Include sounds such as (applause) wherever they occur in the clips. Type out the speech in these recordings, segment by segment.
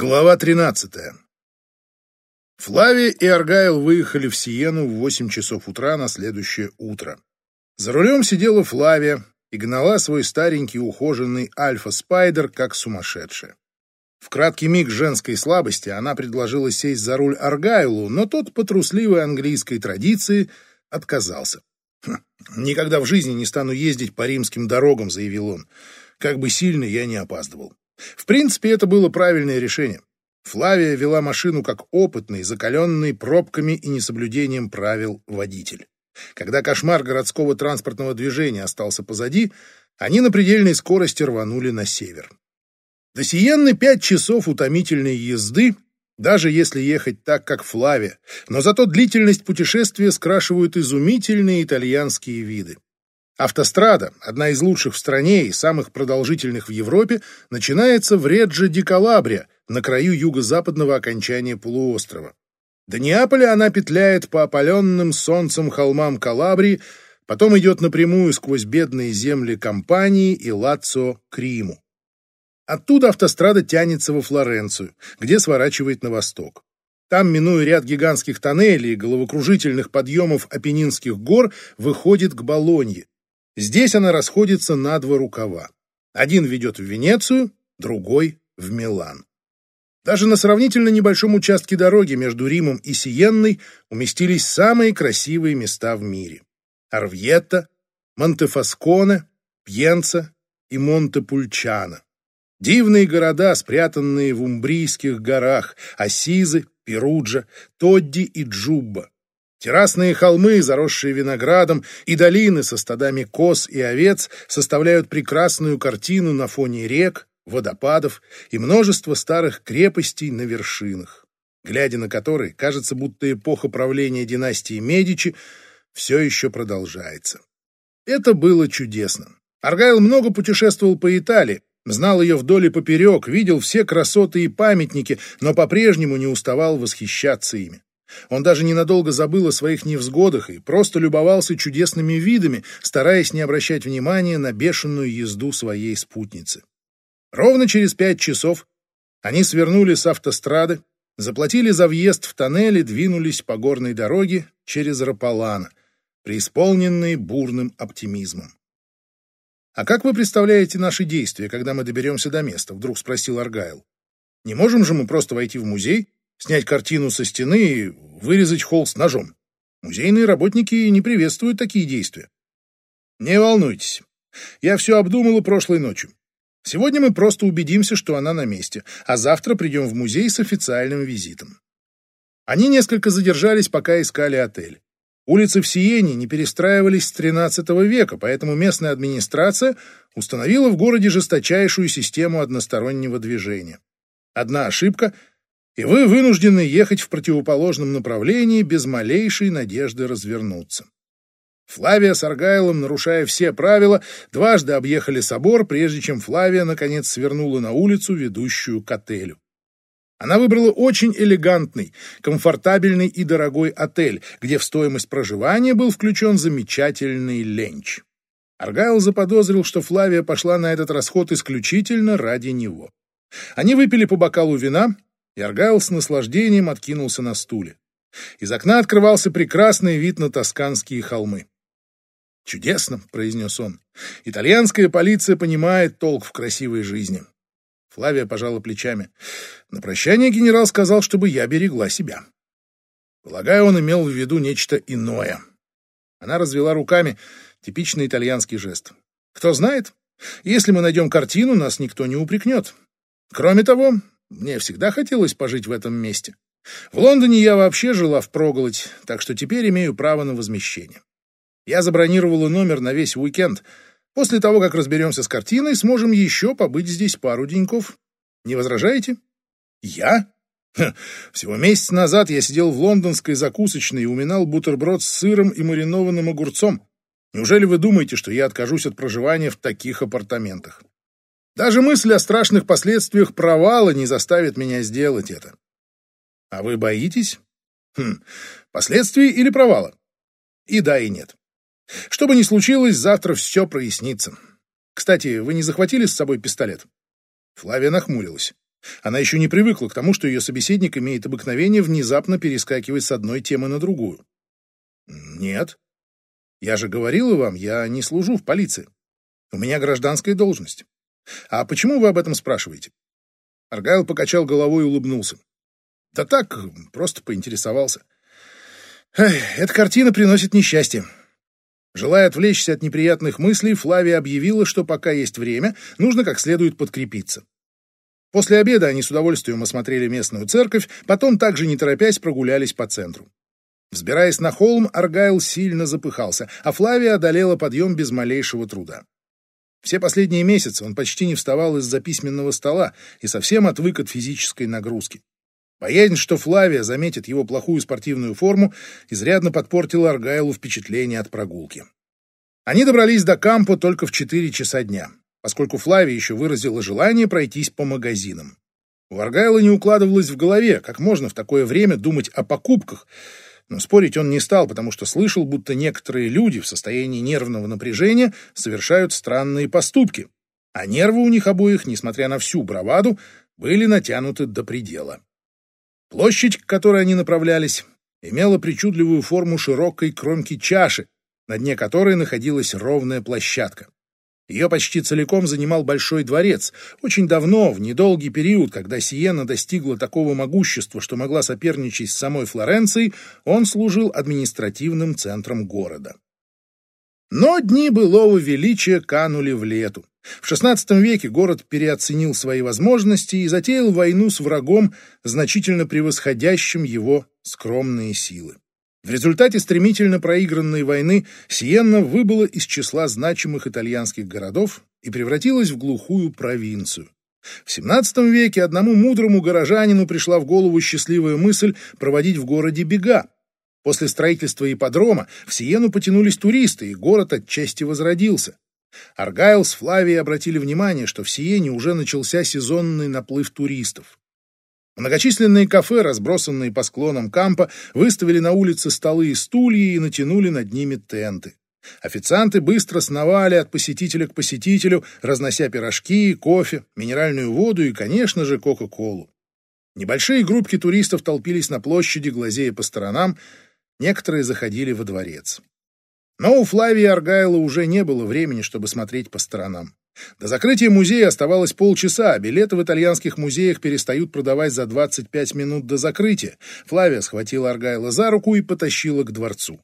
Глава 13. Флави и Аргайл выехали в Сиену в 8 часов утра на следующее утро. За рулем сидела Флавия и гнала свой старенький ухоженный Альфа-Спайдер как сумасшедшая. В краткий миг женской слабости она предложила сесть за руль Аргайлу, но тот по трусливой английской традиции отказался. «Хм, «Никогда в жизни не стану ездить по римским дорогам», — заявил он. «Как бы сильно я не опаздывал». В принципе, это было правильное решение. Флавия вела машину как опытный, закаленный пробками и несоблюдением правил водитель. Когда кошмар городского транспортного движения остался позади, они на предельной скорости рванули на север. До Сиенны пять часов утомительной езды, даже если ехать так, как Флавия, но зато длительность путешествия скрашивают изумительные итальянские виды. Автострада, одна из лучших в стране и самых продолжительных в Европе, начинается в Реджо-ди-Калабрия, на краю юго-западного окончания полуострова. До Неаполя она петляет по опаленным солнцем холмам Калабрии, потом идет напрямую сквозь бедные земли Кампании и Лацио к Риму. Оттуда автострада тянется во Флоренцию, где сворачивает на восток. Там, минуя ряд гигантских тоннелей и головокружительных подъемов Апеннинских гор, выходит к Болонье, Здесь она расходится на два рукава. Один ведет в Венецию, другой — в Милан. Даже на сравнительно небольшом участке дороги между Римом и Сиенной уместились самые красивые места в мире. Арвьетта, Монтефасконе, Пьенца и Монтепульчано. Дивные города, спрятанные в Умбрийских горах, Асизы, Перуджа, Тодди и Джубба. Террасные холмы, заросшие виноградом, и долины со стадами коз и овец составляют прекрасную картину на фоне рек, водопадов и множества старых крепостей на вершинах, глядя на которые, кажется, будто эпоха правления династии Медичи все еще продолжается. Это было чудесно. Аргайл много путешествовал по Италии, знал ее вдоль и поперек, видел все красоты и памятники, но по-прежнему не уставал восхищаться ими. Он даже ненадолго забыл о своих невзгодах и просто любовался чудесными видами, стараясь не обращать внимания на бешеную езду своей спутницы. Ровно через пять часов они свернули с автострады, заплатили за въезд в тоннель и двинулись по горной дороге через Раполана, преисполненные бурным оптимизмом. «А как вы представляете наши действия, когда мы доберемся до места?» — вдруг спросил Аргайл. «Не можем же мы просто войти в музей снять картину со стены и вырезать холст ножом. Музейные работники не приветствуют такие действия. Не волнуйтесь. Я все обдумала прошлой ночью. Сегодня мы просто убедимся, что она на месте, а завтра придем в музей с официальным визитом. Они несколько задержались, пока искали отель. Улицы в Сиене не перестраивались с XIII века, поэтому местная администрация установила в городе жесточайшую систему одностороннего движения. Одна ошибка — и вы вынуждены ехать в противоположном направлении без малейшей надежды развернуться. Флавия с Аргайлом, нарушая все правила, дважды объехали собор, прежде чем Флавия, наконец, свернула на улицу, ведущую к отелю. Она выбрала очень элегантный, комфортабельный и дорогой отель, где в стоимость проживания был включен замечательный ленч. Аргайл заподозрил, что Флавия пошла на этот расход исключительно ради него. Они выпили по бокалу вина, и с наслаждением откинулся на стуле. Из окна открывался прекрасный вид на тосканские холмы. «Чудесно», — произнес он. «Итальянская полиция понимает толк в красивой жизни». Флавия пожала плечами. На прощание генерал сказал, чтобы я берегла себя. Полагаю, он имел в виду нечто иное. Она развела руками, типичный итальянский жест. Кто знает, если мы найдем картину, нас никто не упрекнет. Кроме того, мне всегда хотелось пожить в этом месте. В Лондоне я вообще жила впроголодь, так что теперь имею право на возмещение. Я забронировала номер на весь уикенд. После того, как разберемся с картиной, сможем еще побыть здесь пару деньков. Не возражаете? Я? Ха, всего месяц назад я сидел в лондонской закусочной и уминал бутерброд с сыром и маринованным огурцом. Неужели вы думаете, что я откажусь от проживания в таких апартаментах? Даже мысль о страшных последствиях провала не заставит меня сделать это. А вы боитесь? Хм, последствий или провала? И да, и нет. Что бы ни случилось, завтра все прояснится. Кстати, вы не захватили с собой пистолет? Флавия нахмурилась. Она еще не привыкла к тому, что ее собеседник имеет обыкновение внезапно перескакивать с одной темы на другую. «Нет. Я же говорила вам, я не служу в полиции. У меня гражданская должность. А почему вы об этом спрашиваете?» Аргайл покачал головой и улыбнулся. «Да так, просто поинтересовался. Эх, эта картина приносит несчастье. Желая отвлечься от неприятных мыслей, Флавия объявила, что пока есть время, нужно как следует подкрепиться. После обеда они с удовольствием осмотрели местную церковь, потом также не торопясь прогулялись по центру. Взбираясь на холм, Аргайл сильно запыхался, а Флавия одолела подъем без малейшего труда. Все последние месяцы он почти не вставал из-за письменного стола и совсем отвык от физической нагрузки. Боязнь, что Флавия заметит его плохую спортивную форму, изрядно подпортила Аргайлу впечатление от прогулки. Они добрались до кампа только в 4 часа дня, поскольку Флавия еще выразила желание пройтись по магазинам. У Аргайла не укладывалось в голове, как можно в такое время думать о покупках, но спорить он не стал, потому что слышал, будто некоторые люди в состоянии нервного напряжения совершают странные поступки, а нервы у них обоих, несмотря на всю браваду, были натянуты до предела. Площадь, к которой они направлялись, имела причудливую форму широкой кромки чаши, на дне которой находилась ровная площадка. Ее почти целиком занимал большой дворец. Очень давно, в недолгий период, когда Сиена достигла такого могущества, что могла соперничать с самой Флоренцией, он служил административным центром города. Но дни былого величия канули в лету. В XVI веке город переоценил свои возможности и затеял войну с врагом, значительно превосходящим его скромные силы. В результате стремительно проигранной войны Сиенна выбыла из числа значимых итальянских городов и превратилась в глухую провинцию. В XVII веке одному мудрому горожанину пришла в голову счастливая мысль проводить в городе бега. После строительства ипподрома в Сиену потянулись туристы, и город отчасти возродился. Аргайл с Флавией обратили внимание, что в Сиене уже начался сезонный наплыв туристов. Многочисленные кафе, разбросанные по склонам кампа, выставили на улице столы и стулья и натянули над ними тенты. Официанты быстро сновали от посетителя к посетителю, разнося пирожки, кофе, минеральную воду и, конечно же, Кока-Колу. Небольшие группки туристов толпились на площади, глазея по сторонам, некоторые заходили во дворец. Но у Флавии Аргайла уже не было времени, чтобы смотреть по сторонам. До закрытия музея оставалось полчаса, а билеты в итальянских музеях перестают продавать за 25 минут до закрытия. Флавия схватила Аргайла за руку и потащила к дворцу.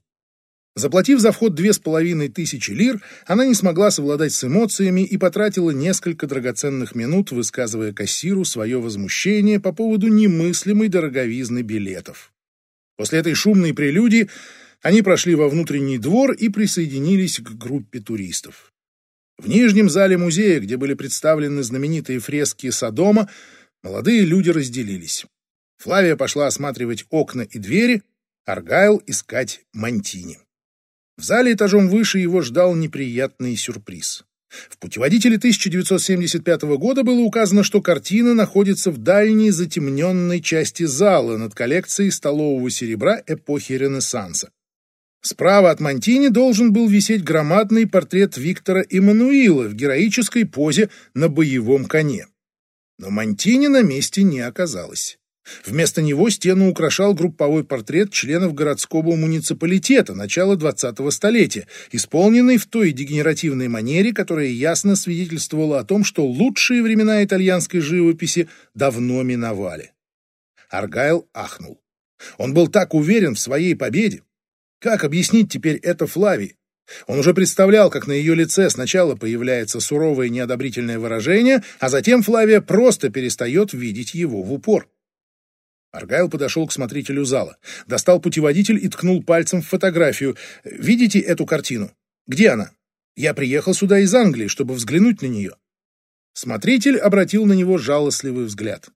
Заплатив за вход две с половиной тысячи лир, она не смогла совладать с эмоциями и потратила несколько драгоценных минут, высказывая кассиру свое возмущение по поводу немыслимой дороговизны билетов. После этой шумной прелюдии они прошли во внутренний двор и присоединились к группе туристов. В нижнем зале музея, где были представлены знаменитые фрески Содома, молодые люди разделились. Флавия пошла осматривать окна и двери, Аргайл искать Мантини. В зале этажом выше его ждал неприятный сюрприз. В путеводителе 1975 года было указано, что картина находится в дальней затемненной части зала над коллекцией столового серебра эпохи Ренессанса. Справа от Монтини должен был висеть громадный портрет Виктора Эммануила в героической позе на боевом коне. Но Монтини на месте не оказалось. Вместо него стену украшал групповой портрет членов городского муниципалитета начала 20-го столетия, исполненный в той дегенеративной манере, которая ясно свидетельствовала о том, что лучшие времена итальянской живописи давно миновали. Аргайл ахнул. Он был так уверен в своей победе, как объяснить теперь это Флави? Он уже представлял, как на ее лице сначала появляется суровое неодобрительное выражение, а затем Флавия просто перестает видеть его в упор. Аргайл подошел к смотрителю зала, достал путеводитель и ткнул пальцем в фотографию. «Видите эту картину? Где она? Я приехал сюда из Англии, чтобы взглянуть на нее». Смотритель обратил на него жалостливый взгляд.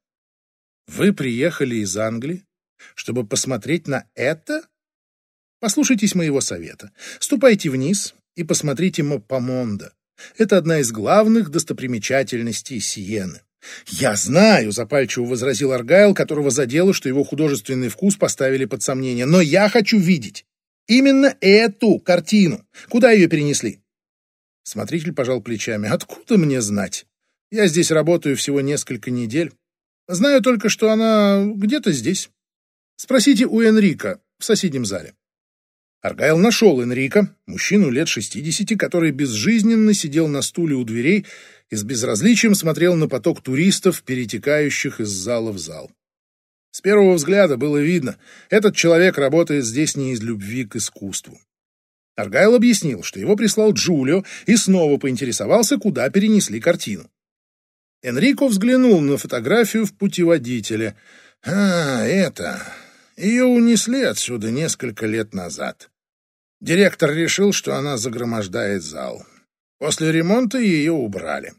«Вы приехали из Англии, чтобы посмотреть на это?» Послушайтесь моего совета. Ступайте вниз и посмотрите Маппамонда. Это одна из главных достопримечательностей Сиены. «Я знаю», — запальчиво возразил Аргайл, которого задело, что его художественный вкус поставили под сомнение. «Но я хочу видеть именно эту картину. Куда ее перенесли?» Смотритель пожал плечами. «Откуда мне знать? Я здесь работаю всего несколько недель. Знаю только, что она где-то здесь. Спросите у Энрика в соседнем зале. Аргайл нашел Энрика, мужчину лет шестидесяти, который безжизненно сидел на стуле у дверей и с безразличием смотрел на поток туристов, перетекающих из зала в зал. С первого взгляда было видно, этот человек работает здесь не из любви к искусству. Аргайл объяснил, что его прислал Джулио и снова поинтересовался, куда перенесли картину. Энрико взглянул на фотографию в путеводителе. «А, это... Ее унесли отсюда несколько лет назад. Директор решил, что она загромождает зал. После ремонта ее убрали.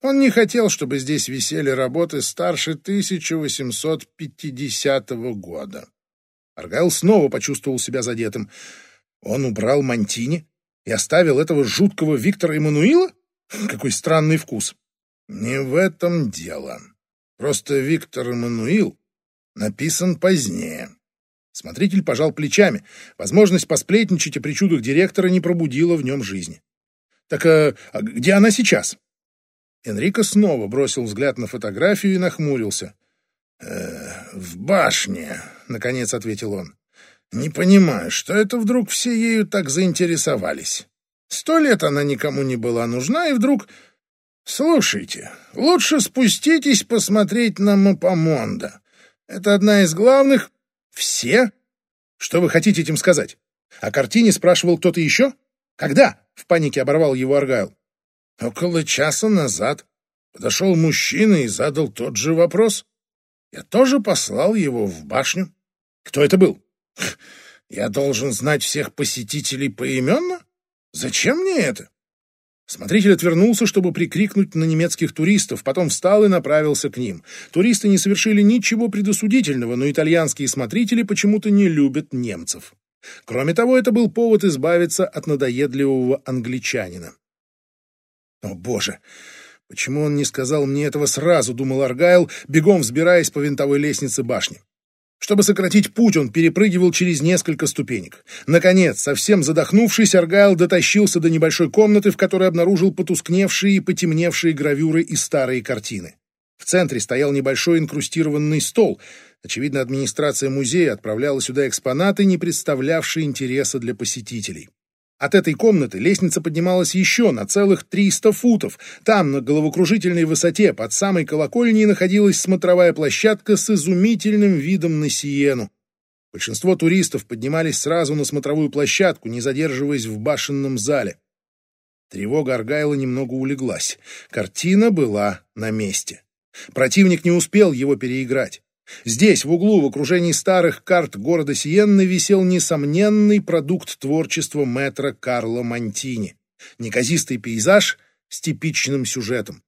Он не хотел, чтобы здесь висели работы старше 1850 года. Аргайл снова почувствовал себя задетым. Он убрал Мантини и оставил этого жуткого Виктора Эммануила? (laughs) Какой странный вкус. Не в этом дело. Просто Виктор Эммануил написан позднее. Смотритель пожал плечами. Возможность посплетничать о причудах директора не пробудила в нем жизни. «Так а, а где она сейчас?» Энрико снова бросил взгляд на фотографию и нахмурился. «Э, «В башне», — наконец ответил он. «Не понимаю, что это вдруг все ею так заинтересовались. Сто лет она никому не была нужна, и вдруг Слушайте, лучше спуститесь посмотреть на Мапамонда. Это одна из главных... Все? Что вы хотите этим сказать? О картине спрашивал кто-то еще? Когда? В панике оборвал его Аргайл. Около часа назад подошел мужчина и задал тот же вопрос. Я тоже послал его в башню. Кто это был? Я должен знать всех посетителей поименно? Зачем мне это? Смотритель отвернулся, чтобы прикрикнуть на немецких туристов, потом встал и направился к ним. Туристы не совершили ничего предосудительного, но итальянские смотрители почему-то не любят немцев. Кроме того, это был повод избавиться от надоедливого англичанина. «О, боже! Почему он не сказал мне этого сразу?» — думал Аргайл, бегом взбираясь по винтовой лестнице башни. Чтобы сократить путь, он перепрыгивал через несколько ступенек. Наконец, совсем задохнувшись, Аргайл дотащился до небольшой комнаты, в которой обнаружил потускневшие и потемневшие гравюры и старые картины. В центре стоял небольшой инкрустированный стол. Очевидно, администрация музея отправляла сюда экспонаты, не представлявшие интереса для посетителей. От этой комнаты лестница поднималась еще на целых 300 футов. Там, на головокружительной высоте, под самой колокольней, находилась смотровая площадка с изумительным видом на Сиену. Большинство туристов поднимались сразу на смотровую площадку, не задерживаясь в башенном зале. Тревога Аргайла немного улеглась. Картина была на месте. Противник не успел его переиграть. Здесь, в углу, в окружении старых карт города Сиенны, висел несомненный продукт творчества мэтра Карло Мантини. Неказистый пейзаж с типичным сюжетом.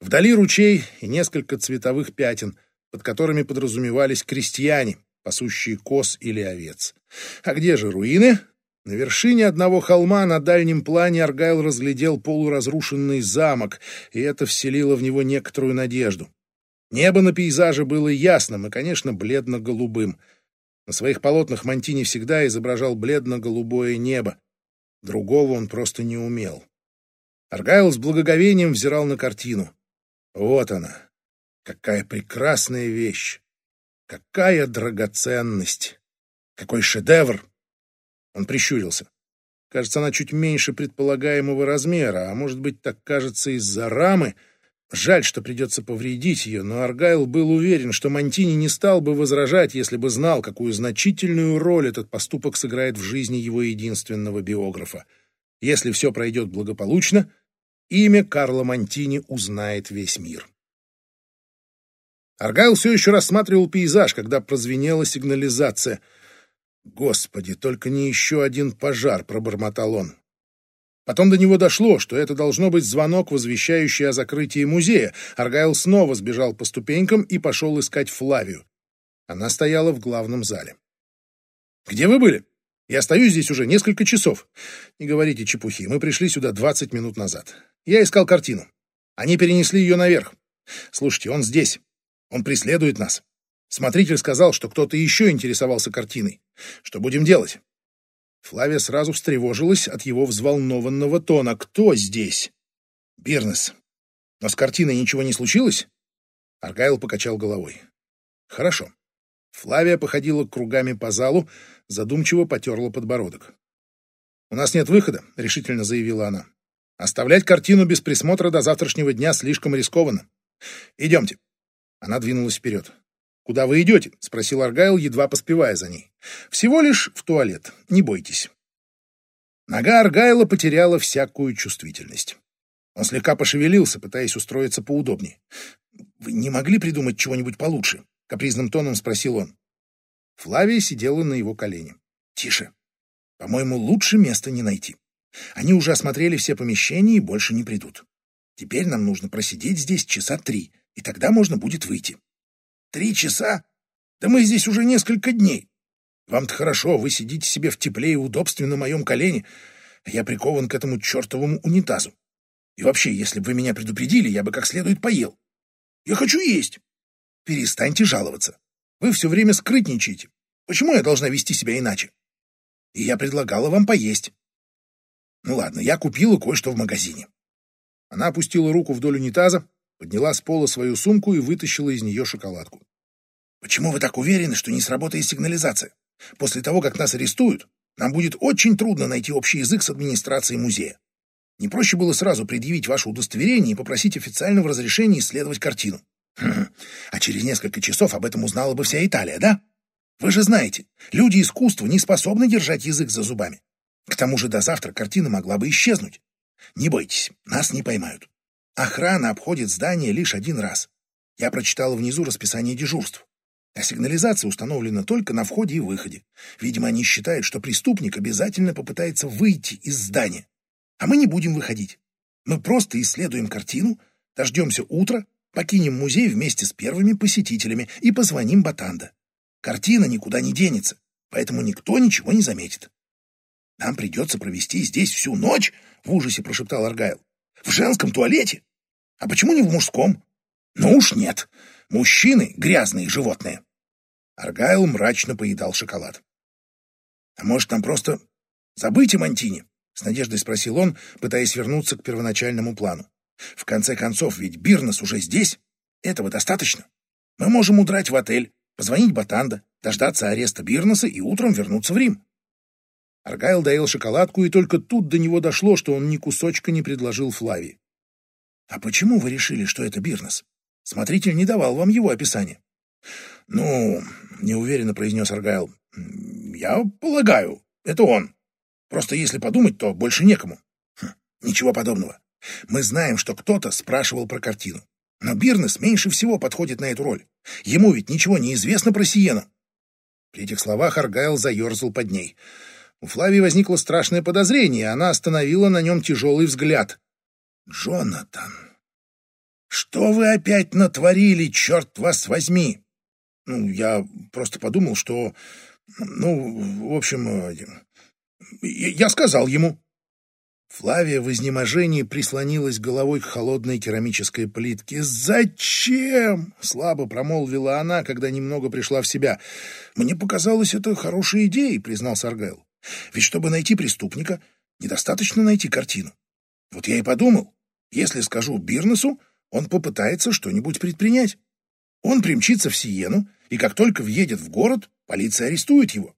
Вдали ручей и несколько цветовых пятен, под которыми подразумевались крестьяне, пасущие коз или овец. А где же руины? На вершине одного холма на дальнем плане Аргайл разглядел полуразрушенный замок, и это вселило в него некоторую надежду. Небо на пейзаже было ясным и, конечно, бледно-голубым. На своих полотнах Монтини всегда изображал бледно-голубое небо. Другого он просто не умел. Аргайл с благоговением взирал на картину. Вот она. Какая прекрасная вещь. Какая драгоценность. Какой шедевр. Он прищурился. Кажется, она чуть меньше предполагаемого размера, а может быть, так кажется из-за рамы — Жаль, что придется повредить ее, но Аргайл был уверен, что Монтини не стал бы возражать, если бы знал, какую значительную роль этот поступок сыграет в жизни его единственного биографа. Если все пройдет благополучно, имя Карла Монтини узнает весь мир. Аргайл все еще рассматривал пейзаж, когда прозвенела сигнализация. «Господи, только не еще один пожар!» — пробормотал он. Потом до него дошло, что это должно быть звонок, возвещающий о закрытии музея. Аргайл снова сбежал по ступенькам и пошел искать Флавию. Она стояла в главном зале. «Где вы были? Я стою здесь уже несколько часов. Не говорите чепухи, мы пришли сюда двадцать минут назад. Я искал картину. Они перенесли ее наверх. Слушайте, он здесь. Он преследует нас. Смотритель сказал, что кто-то еще интересовался картиной. Что будем делать? Флавия сразу встревожилась от его взволнованного тона. «Кто здесь?» «Бирнес. Но с картиной ничего не случилось?» Аргайл покачал головой. Хорошо. Флавия походила кругами по залу, задумчиво потерла подбородок. «У нас нет выхода», — решительно заявила она. «Оставлять картину без присмотра до завтрашнего дня слишком рискованно. Идемте». Она двинулась вперед. «Куда вы идете?» — спросил Аргайл, едва поспевая за ней. «Всего лишь в туалет. Не бойтесь». Нога Аргайла потеряла всякую чувствительность. Он слегка пошевелился, пытаясь устроиться поудобнее. «Вы не могли придумать чего-нибудь получше?» — капризным тоном спросил он. Флавия сидела на его колене. «Тише. По-моему, лучше места не найти. Они уже осмотрели все помещения и больше не придут. Теперь нам нужно просидеть здесь часа три, и тогда можно будет выйти». «Три часа? Да мы здесь уже несколько дней. Вам-то хорошо, вы сидите себе в тепле и удобстве на моем колене, а я прикован к этому чертовому унитазу. И вообще, если бы вы меня предупредили, я бы как следует поел. Я хочу есть. Перестаньте жаловаться. Вы все время скрытничаете. Почему я должна вести себя иначе? И я предлагала вам поесть. Ну ладно, я купила кое-что в магазине. Она опустила руку вдоль унитаза, подняла с пола свою сумку и вытащила из нее шоколадку. Почему вы так уверены, что не сработает сигнализация? После того, как нас арестуют, нам будет очень трудно найти общий язык с администрацией музея. Не проще было сразу предъявить ваше удостоверение и попросить официального разрешения исследовать картину. Хм, а через несколько часов об этом узнала бы вся Италия, да? Вы же знаете, люди искусства не способны держать язык за зубами. К тому же до завтра картина могла бы исчезнуть. Не бойтесь, нас не поймают. Охрана обходит здание лишь один раз. Я прочитала внизу расписание дежурств. А сигнализация установлена только на входе и выходе. Видимо, они считают, что преступник обязательно попытается выйти из здания. А мы не будем выходить. Мы просто исследуем картину, дождемся утра, покинем музей вместе с первыми посетителями и позвоним Батанда. Картина никуда не денется, поэтому никто ничего не заметит. Нам придется провести здесь всю ночь, в ужасе прошептал Аргайл. В женском туалете? А почему не в мужском? Ну уж нет. Мужчины — грязные животные. Аргайл мрачно поедал шоколад. А может, нам просто забыть о Мантине? С надеждой спросил он, пытаясь вернуться к первоначальному плану. В конце концов, ведь Бирнес уже здесь. Этого достаточно. Мы можем удрать в отель, позвонить Батанда, дождаться ареста Бирнеса и утром вернуться в Рим. Аргайл доел шоколадку, и только тут до него дошло, что он ни кусочка не предложил Флавии. «А почему вы решили, что это Бирнес? Смотритель не давал вам его описание». «Ну, — неуверенно произнес Аргайл, — я полагаю, это он. Просто если подумать, то больше некому». Хм, «Ничего подобного. Мы знаем, что кто-то спрашивал про картину. Но Бирнес меньше всего подходит на эту роль. Ему ведь ничего не известно про Сиену». При этих словах Аргайл заерзал под ней. У Флавии возникло страшное подозрение, она остановила на нем тяжелый взгляд. «Джонатан, что вы опять натворили, черт вас возьми?» «Ну, я просто подумал, что... Ну, в общем, э, я сказал ему». Флавия в изнеможении прислонилась головой к холодной керамической плитке. «Зачем?» — слабо промолвила она, когда немного пришла в себя. «Мне показалось, это хорошей идеей», — признал Саргайл. Ведь чтобы найти преступника, недостаточно найти картину. Вот я и подумал, если скажу Бирнесу, он попытается что-нибудь предпринять. Он примчится в Сиену, и как только въедет в город, полиция арестует его.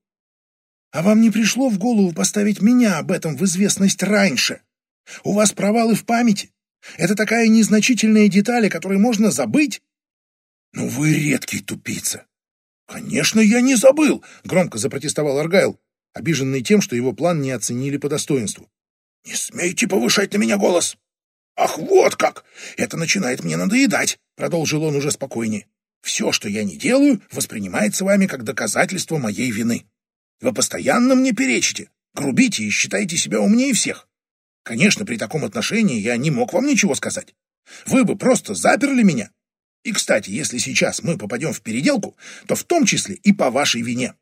А вам не пришло в голову поставить меня об этом в известность раньше? У вас провалы в памяти. Это такая незначительная деталь, о которой можно забыть. Ну вы редкий тупица. Конечно, я не забыл, громко запротестовал Аргайл обиженный тем, что его план не оценили по достоинству. «Не смейте повышать на меня голос!» «Ах, вот как! Это начинает мне надоедать!» — продолжил он уже спокойнее. «Все, что я не делаю, воспринимается вами как доказательство моей вины. Вы постоянно мне перечите, грубите и считаете себя умнее всех. Конечно, при таком отношении я не мог вам ничего сказать. Вы бы просто заперли меня. И, кстати, если сейчас мы попадем в переделку, то в том числе и по вашей вине.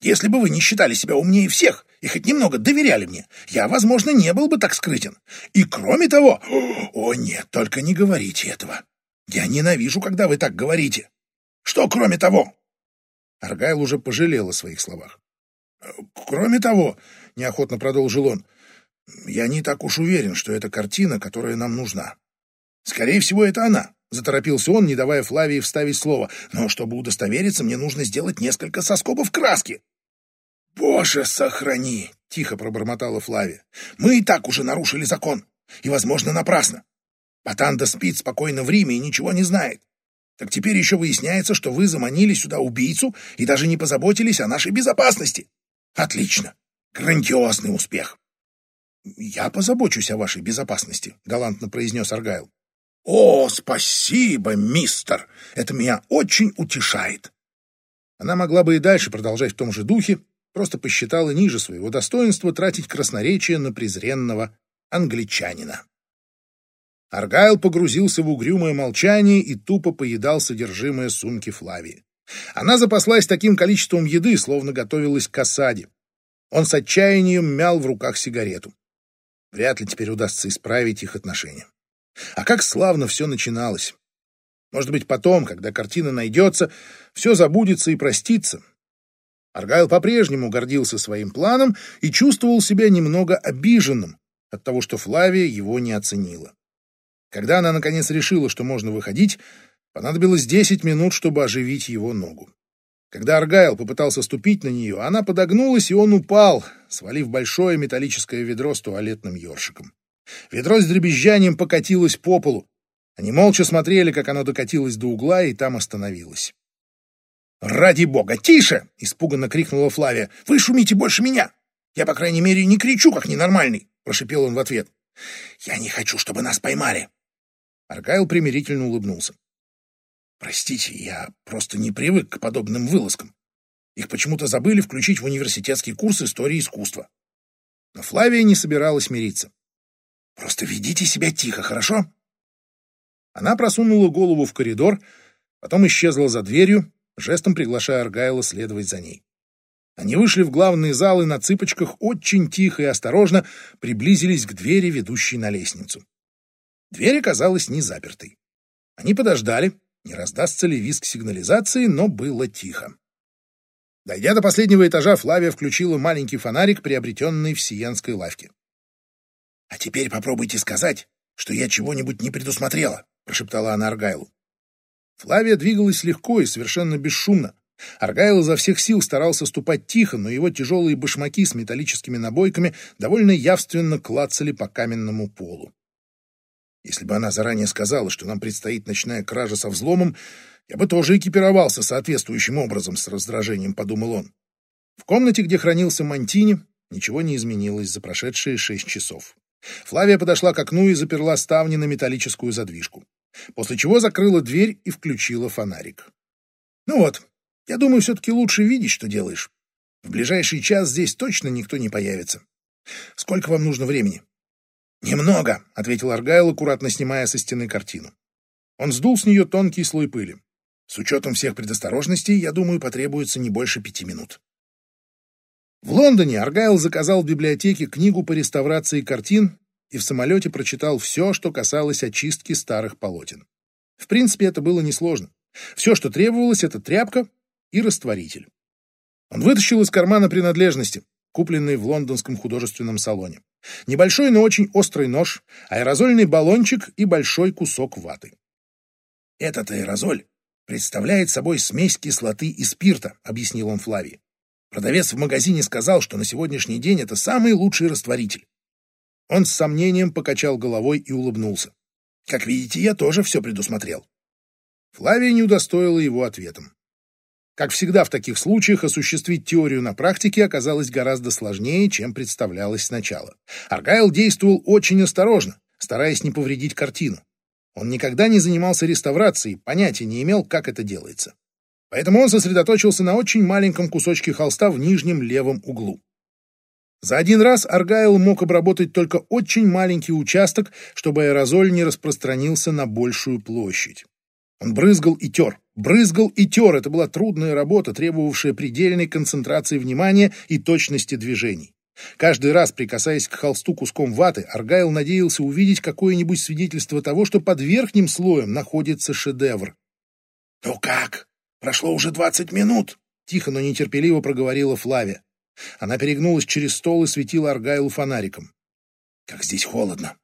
Если бы вы не считали себя умнее всех и хоть немного доверяли мне, я, возможно, не был бы так скрытен. И кроме того... (gasps) О, нет, только не говорите этого. Я ненавижу, когда вы так говорите. Что кроме того?» Аргайл уже пожалел о своих словах. «Кроме того, — неохотно продолжил он, — я не так уж уверен, что это картина, которая нам нужна. Скорее всего, это она. — заторопился он, не давая Флавии вставить слово. «Но чтобы удостовериться, мне нужно сделать несколько соскобов краски». «Боже, сохрани!» — тихо пробормотала Флавия. «Мы и так уже нарушили закон, и, возможно, напрасно. Патанда спит спокойно в Риме и ничего не знает. Так теперь еще выясняется, что вы заманили сюда убийцу и даже не позаботились о нашей безопасности. Отлично! Грандиозный успех!» «Я позабочусь о вашей безопасности», — галантно произнес Аргайл. «О, спасибо, мистер! Это меня очень утешает!» Она могла бы и дальше продолжать в том же духе, просто посчитала ниже своего достоинства тратить красноречие на презренного англичанина. Аргайл погрузился в угрюмое молчание и тупо поедал содержимое сумки Флавии. Она запаслась таким количеством еды, словно готовилась к осаде. Он с отчаянием мял в руках сигарету. Вряд ли теперь удастся исправить их отношения. А как славно все начиналось. Может быть, потом, когда картина найдется, все забудется и простится. Аргайл по-прежнему гордился своим планом и чувствовал себя немного обиженным от того, что Флавия его не оценила. Когда она, наконец, решила, что можно выходить, понадобилось десять минут, чтобы оживить его ногу. Когда Аргайл попытался ступить на нее, она подогнулась, и он упал, свалив большое металлическое ведро с туалетным ёршиком. Ведро с дребезжанием покатилось по полу. Они молча смотрели, как оно докатилось до угла и там остановилось. «Ради бога, тише!» — испуганно крикнула Флавия. «Вы шумите больше меня! Я, по крайней мере, не кричу, как ненормальный!» — прошипел он в ответ. «Я не хочу, чтобы нас поймали!» Аргайл примирительно улыбнулся. «Простите, я просто не привык к подобным вылазкам. Их почему-то забыли включить в университетский курс истории искусства». Но Флавия не собиралась мириться. Просто ведите себя тихо, хорошо?» Она просунула голову в коридор, потом исчезла за дверью, жестом приглашая Аргайла следовать за ней. Они вышли в главный зал и на цыпочках очень тихо и осторожно приблизились к двери, ведущей на лестницу. Дверь оказалась не запертой. Они подождали, не раздастся ли визг сигнализации, но было тихо. Дойдя до последнего этажа, Флавия включила маленький фонарик, приобретенный в сиенской лавке. «А теперь попробуйте сказать, что я чего-нибудь не предусмотрела», — прошептала она Аргайлу. Флавия двигалась легко и совершенно бесшумно. Аргайл изо всех сил старался ступать тихо, но его тяжелые башмаки с металлическими набойками довольно явственно клацали по каменному полу. Если бы она заранее сказала, что нам предстоит ночная кража со взломом, я бы тоже экипировался соответствующим образом, с раздражением подумал он. В комнате, где хранился Мантини, ничего не изменилось за прошедшие шесть часов. Флавия подошла к окну и заперла ставни на металлическую задвижку, после чего закрыла дверь и включила фонарик. «Ну вот, я думаю, все-таки лучше видеть, что делаешь. В ближайший час здесь точно никто не появится. Сколько вам нужно времени?» «Немного», — ответил Аргайл, аккуратно снимая со стены картину. Он сдул с нее тонкий слой пыли. «С учетом всех предосторожностей, я думаю, потребуется не больше пяти минут». В Лондоне Аргайл заказал в библиотеке книгу по реставрации картин и в самолете прочитал все, что касалось очистки старых полотен. В принципе, это было несложно. Все, что требовалось, это тряпка и растворитель. Он вытащил из кармана принадлежности, купленные в лондонском художественном салоне. Небольшой, но очень острый нож, аэрозольный баллончик и большой кусок ваты. «Этот аэрозоль представляет собой смесь кислоты и спирта», — объяснил он Флавии. Продавец в магазине сказал, что на сегодняшний день это самый лучший растворитель. Он с сомнением покачал головой и улыбнулся. Как видите, я тоже все предусмотрел. Флавия не удостоила его ответом. Как всегда в таких случаях, осуществить теорию на практике оказалось гораздо сложнее, чем представлялось сначала. Аргайл действовал очень осторожно, стараясь не повредить картину. Он никогда не занимался реставрацией, понятия не имел, как это делается. Поэтому он сосредоточился на очень маленьком кусочке холста в нижнем левом углу. За один раз Аргайл мог обработать только очень маленький участок, чтобы аэрозоль не распространился на большую площадь. Он брызгал и тер, брызгал и тер. Это была трудная работа, требовавшая предельной концентрации внимания и точности движений. Каждый раз, прикасаясь к холсту куском ваты, Аргайл надеялся увидеть какое-нибудь свидетельство того, что под верхним слоем находится шедевр. «Ну как?» Прошло уже двадцать минут, тихо, но нетерпеливо проговорила Флавия. Она перегнулась через стол и светила Аргайлу фонариком. Как здесь холодно.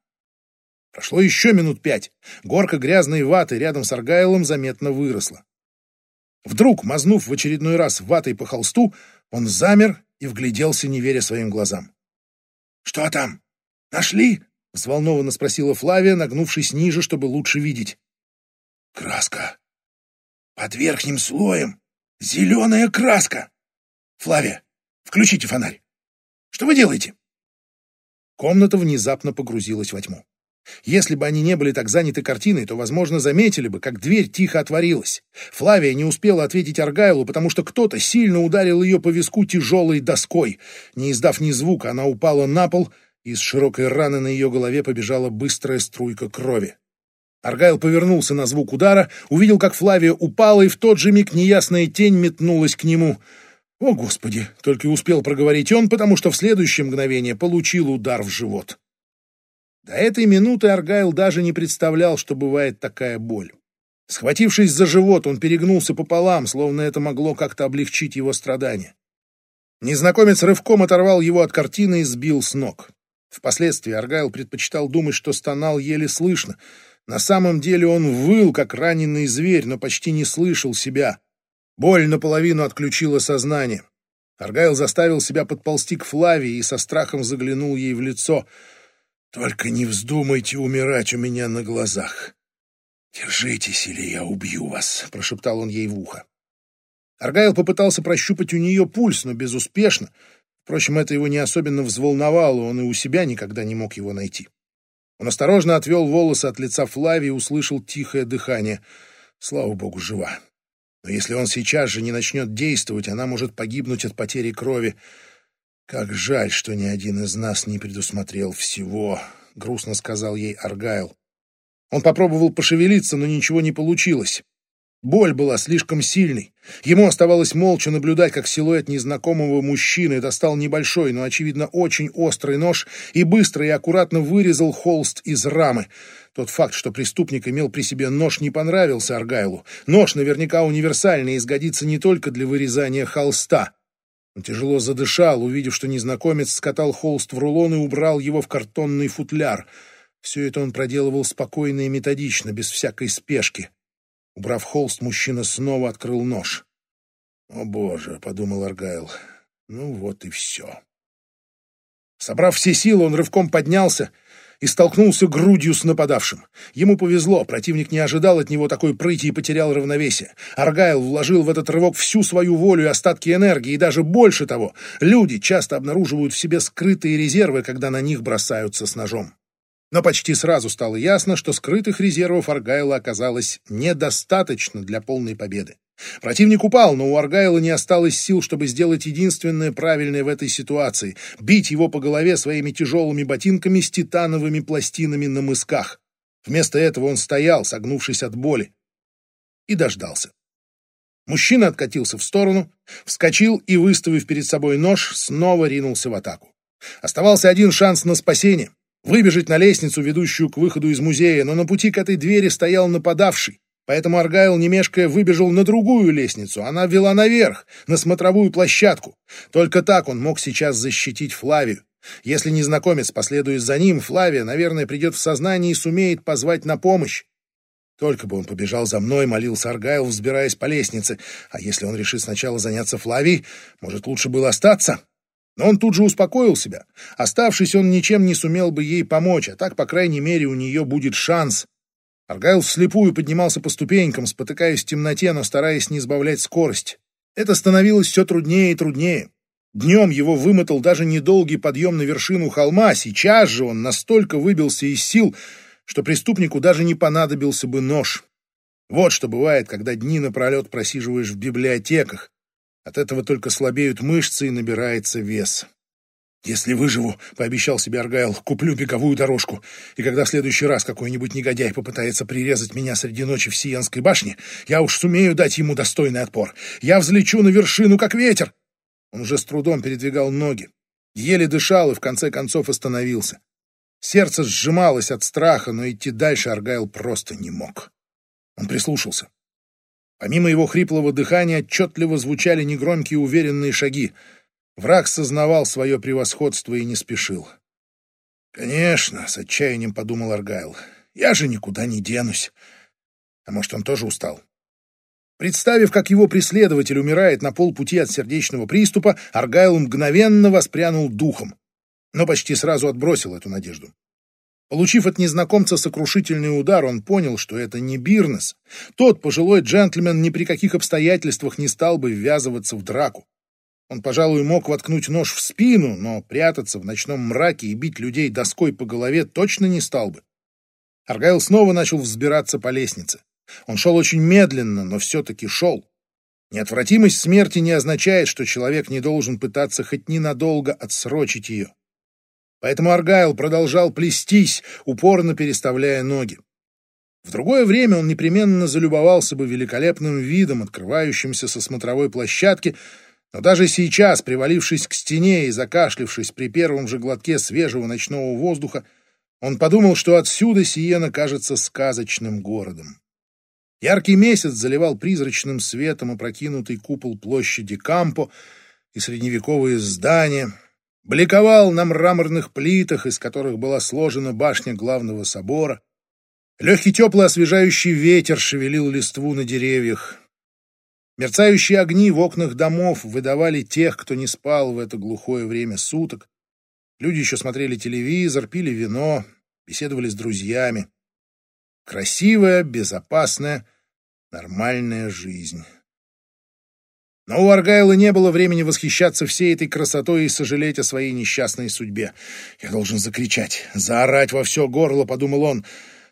Прошло еще минут пять. Горка грязной ваты рядом с Аргайлом заметно выросла. Вдруг, мазнув в очередной раз ватой по холсту, он замер и вгляделся, не веря своим глазам. «Что там? Нашли?» — взволнованно спросила Флавия, нагнувшись ниже, чтобы лучше видеть. «Краска. Под верхним слоем зеленая краска. Флавия, включите фонарь. Что вы делаете?» Комната внезапно погрузилась во тьму. Если бы они не были так заняты картиной, то, возможно, заметили бы, как дверь тихо отворилась. Флавия не успела ответить Аргайлу, потому что кто-то сильно ударил ее по виску тяжелой доской. Не издав ни звука, она упала на пол, и из широкой раны на ее голове побежала быстрая струйка крови. Аргайл повернулся на звук удара, увидел, как Флавия упала, и в тот же миг неясная тень метнулась к нему. «О, Господи!» — только и успел проговорить он, потому что в следующее мгновение получил удар в живот. До этой минуты Аргайл даже не представлял, что бывает такая боль. Схватившись за живот, он перегнулся пополам, словно это могло как-то облегчить его страдания. Незнакомец рывком оторвал его от картины и сбил с ног. Впоследствии Аргайл предпочитал думать, что стонал еле слышно. На самом деле он выл, как раненый зверь, но почти не слышал себя. Боль наполовину отключила сознание. Аргайл заставил себя подползти к Флавии и со страхом заглянул ей в лицо — только не вздумайте умирать у меня на глазах. Держитесь, или я убью вас, прошептал он ей в ухо. Аргайл попытался прощупать у нее пульс, но безуспешно. Впрочем, это его не особенно взволновало, он и у себя никогда не мог его найти. Он осторожно отвел волосы от лица Флави и услышал тихое дыхание. Слава богу, жива. Но если он сейчас же не начнет действовать, она может погибнуть от потери крови. «Как жаль, что ни один из нас не предусмотрел всего», — грустно сказал ей Аргайл. Он попробовал пошевелиться, но ничего не получилось. Боль была слишком сильной. Ему оставалось молча наблюдать, как силуэт незнакомого мужчины достал небольшой, но, очевидно, очень острый нож и быстро и аккуратно вырезал холст из рамы. Тот факт, что преступник имел при себе нож, не понравился Аргайлу. Нож наверняка универсальный и сгодится не только для вырезания холста. Он тяжело задышал, увидев, что незнакомец скатал холст в рулон и убрал его в картонный футляр. Все это он проделывал спокойно и методично, без всякой спешки. Убрав холст, мужчина снова открыл нож. «О, Боже!» — подумал Аргайл. «Ну вот и все». Собрав все силы, он рывком поднялся и столкнулся грудью с нападавшим. Ему повезло, противник не ожидал от него такой прыти и потерял равновесие. Аргайл вложил в этот рывок всю свою волю и остатки энергии, и даже больше того. Люди часто обнаруживают в себе скрытые резервы, когда на них бросаются с ножом. Но почти сразу стало ясно, что скрытых резервов Аргайла оказалось недостаточно для полной победы. Противник упал, но у Аргайла не осталось сил, чтобы сделать единственное правильное в этой ситуации — бить его по голове своими тяжелыми ботинками с титановыми пластинами на мысках. Вместо этого он стоял, согнувшись от боли, и дождался. Мужчина откатился в сторону, вскочил и, выставив перед собой нож, снова ринулся в атаку. Оставался один шанс на спасение — выбежать на лестницу, ведущую к выходу из музея, но на пути к этой двери стоял нападавший. Поэтому Аргайл, не мешкая, выбежал на другую лестницу. Она вела наверх, на смотровую площадку. Только так он мог сейчас защитить Флавию. Если незнакомец последует за ним, Флавия, наверное, придет в сознание и сумеет позвать на помощь. Только бы он побежал за мной, молился Аргайл, взбираясь по лестнице. А если он решит сначала заняться Флавией, может, лучше было остаться? Но он тут же успокоил себя. Оставшись, он ничем не сумел бы ей помочь, а так, по крайней мере, у нее будет шанс. Аргайл вслепую поднимался по ступенькам, спотыкаясь в темноте, но стараясь не сбавлять скорость. Это становилось все труднее и труднее. Днем его вымотал даже недолгий подъем на вершину холма, сейчас же он настолько выбился из сил, что преступнику даже не понадобился бы нож. Вот что бывает, когда дни напролет просиживаешь в библиотеках. От этого только слабеют мышцы и набирается вес. «Если выживу», — пообещал себе Аргайл, — «куплю беговую дорожку, и когда в следующий раз какой-нибудь негодяй попытается прирезать меня среди ночи в Сиенской башне, я уж сумею дать ему достойный отпор. Я взлечу на вершину, как ветер». Он уже с трудом передвигал ноги, еле дышал и в конце концов остановился. Сердце сжималось от страха, но идти дальше Аргайл просто не мог. Он прислушался. Помимо его хриплого дыхания отчетливо звучали негромкие уверенные шаги — Враг сознавал свое превосходство и не спешил. Конечно, с отчаянием подумал Аргайл. Я же никуда не денусь. А может, он тоже устал? Представив, как его преследователь умирает на полпути от сердечного приступа, Аргайл мгновенно воспрянул духом, но почти сразу отбросил эту надежду. Получив от незнакомца сокрушительный удар, он понял, что это не Бирнес. Тот пожилой джентльмен ни при каких обстоятельствах не стал бы ввязываться в драку. Он, пожалуй, мог воткнуть нож в спину, но прятаться в ночном мраке и бить людей доской по голове точно не стал бы. Аргайл снова начал взбираться по лестнице. Он шел очень медленно, но все-таки шел. Неотвратимость смерти не означает, что человек не должен пытаться хоть ненадолго отсрочить ее. Поэтому Аргайл продолжал плестись, упорно переставляя ноги. В другое время он непременно залюбовался бы великолепным видом, открывающимся со смотровой площадки, но даже сейчас, привалившись к стене и закашлившись при первом же глотке свежего ночного воздуха, он подумал, что отсюда Сиена кажется сказочным городом. Яркий месяц заливал призрачным светом опрокинутый купол площади Кампо и средневековые здания, бликовал на мраморных плитах, из которых была сложена башня главного собора. Легкий теплый освежающий ветер шевелил листву на деревьях. Мерцающие огни в окнах домов выдавали тех, кто не спал в это глухое время суток. Люди еще смотрели телевизор, пили вино, беседовали с друзьями. Красивая, безопасная, Нормальная жизнь. Но у Аргайла не было времени восхищаться всей этой красотой и сожалеть о своей несчастной судьбе. «Я должен закричать, заорать во все горло», — подумал он.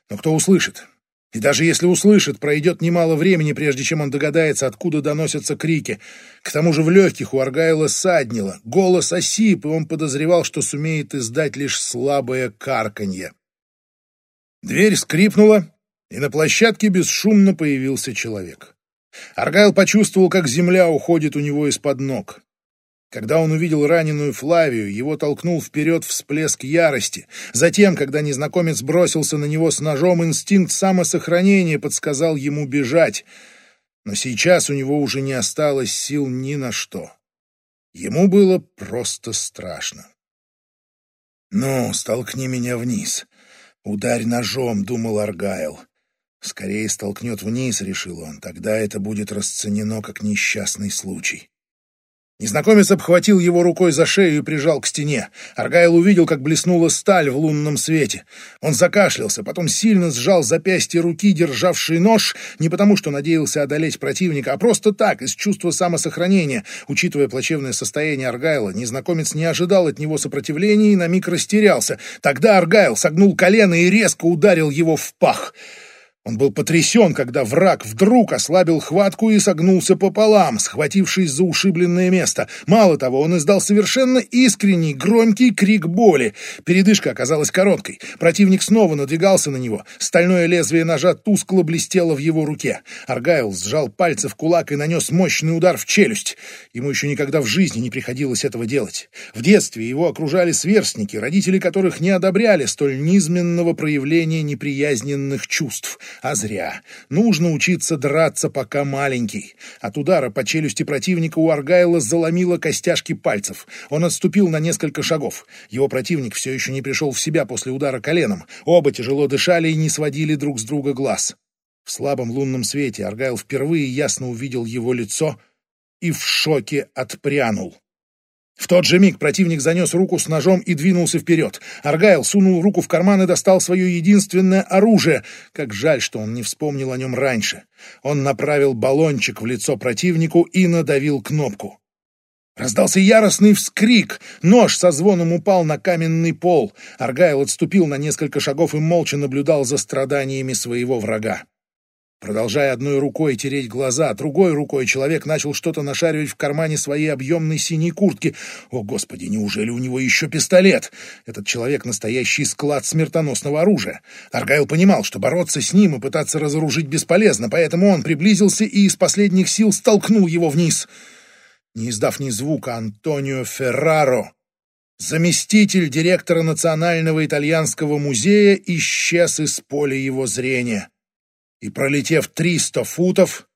«Но кто услышит? И даже если услышит, пройдет немало времени, прежде чем он догадается, откуда доносятся крики. К тому же в легких у Аргайла саднило, голос осип, и он подозревал, что сумеет издать лишь слабое карканье. Дверь скрипнула, и на площадке бесшумно появился человек. Аргайл почувствовал, как земля уходит у него из-под ног. Когда он увидел раненую Флавию, его толкнул вперед всплеск ярости. Затем, когда незнакомец бросился на него с ножом, инстинкт самосохранения подсказал ему бежать. Но сейчас у него уже не осталось сил ни на что. Ему было просто страшно. «Ну, столкни меня вниз. Ударь ножом», — думал Аргайл. Скорее столкнет вниз, решил он, тогда это будет расценено как несчастный случай. Незнакомец обхватил его рукой за шею и прижал к стене. Аргайл увидел, как блеснула сталь в лунном свете. Он закашлялся, потом сильно сжал запястье руки, державшей нож, не потому что надеялся одолеть противника, а просто так, из чувства самосохранения. Учитывая плачевное состояние Аргайла, незнакомец не ожидал от него сопротивления и на миг растерялся. Тогда Аргайл согнул колено и резко ударил его в пах — он был потрясен, когда враг вдруг ослабил хватку и согнулся пополам, схватившись за ушибленное место. Мало того, он издал совершенно искренний, громкий крик боли. Передышка оказалась короткой. Противник снова надвигался на него. Стальное лезвие ножа тускло блестело в его руке. Аргайл сжал пальцы в кулак и нанес мощный удар в челюсть. Ему еще никогда в жизни не приходилось этого делать. В детстве его окружали сверстники, родители которых не одобряли столь низменного проявления неприязненных чувств. А зря. Нужно учиться драться, пока маленький. От удара по челюсти противника у Аргайла заломило костяшки пальцев. Он отступил на несколько шагов. Его противник все еще не пришел в себя после удара коленом. Оба тяжело дышали и не сводили друг с друга глаз. В слабом лунном свете Аргайл впервые ясно увидел его лицо и в шоке отпрянул. В тот же миг противник занес руку с ножом и двинулся вперед. Аргайл сунул руку в карман и достал свое единственное оружие. Как жаль, что он не вспомнил о нем раньше. Он направил баллончик в лицо противнику и надавил кнопку. Раздался яростный вскрик. Нож со звоном упал на каменный пол. Аргайл отступил на несколько шагов и молча наблюдал за страданиями своего врага. Продолжая одной рукой тереть глаза, другой рукой человек начал что-то нашаривать в кармане своей объемной синей куртки. О, Господи, неужели у него еще пистолет? Этот человек — настоящий склад смертоносного оружия. Аргайл понимал, что бороться с ним и пытаться разоружить бесполезно, поэтому он приблизился и из последних сил столкнул его вниз. Не издав ни звука, Антонио Ферраро, заместитель директора Национального итальянского музея, исчез из поля его зрения и, пролетев триста футов,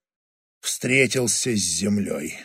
встретился с землей.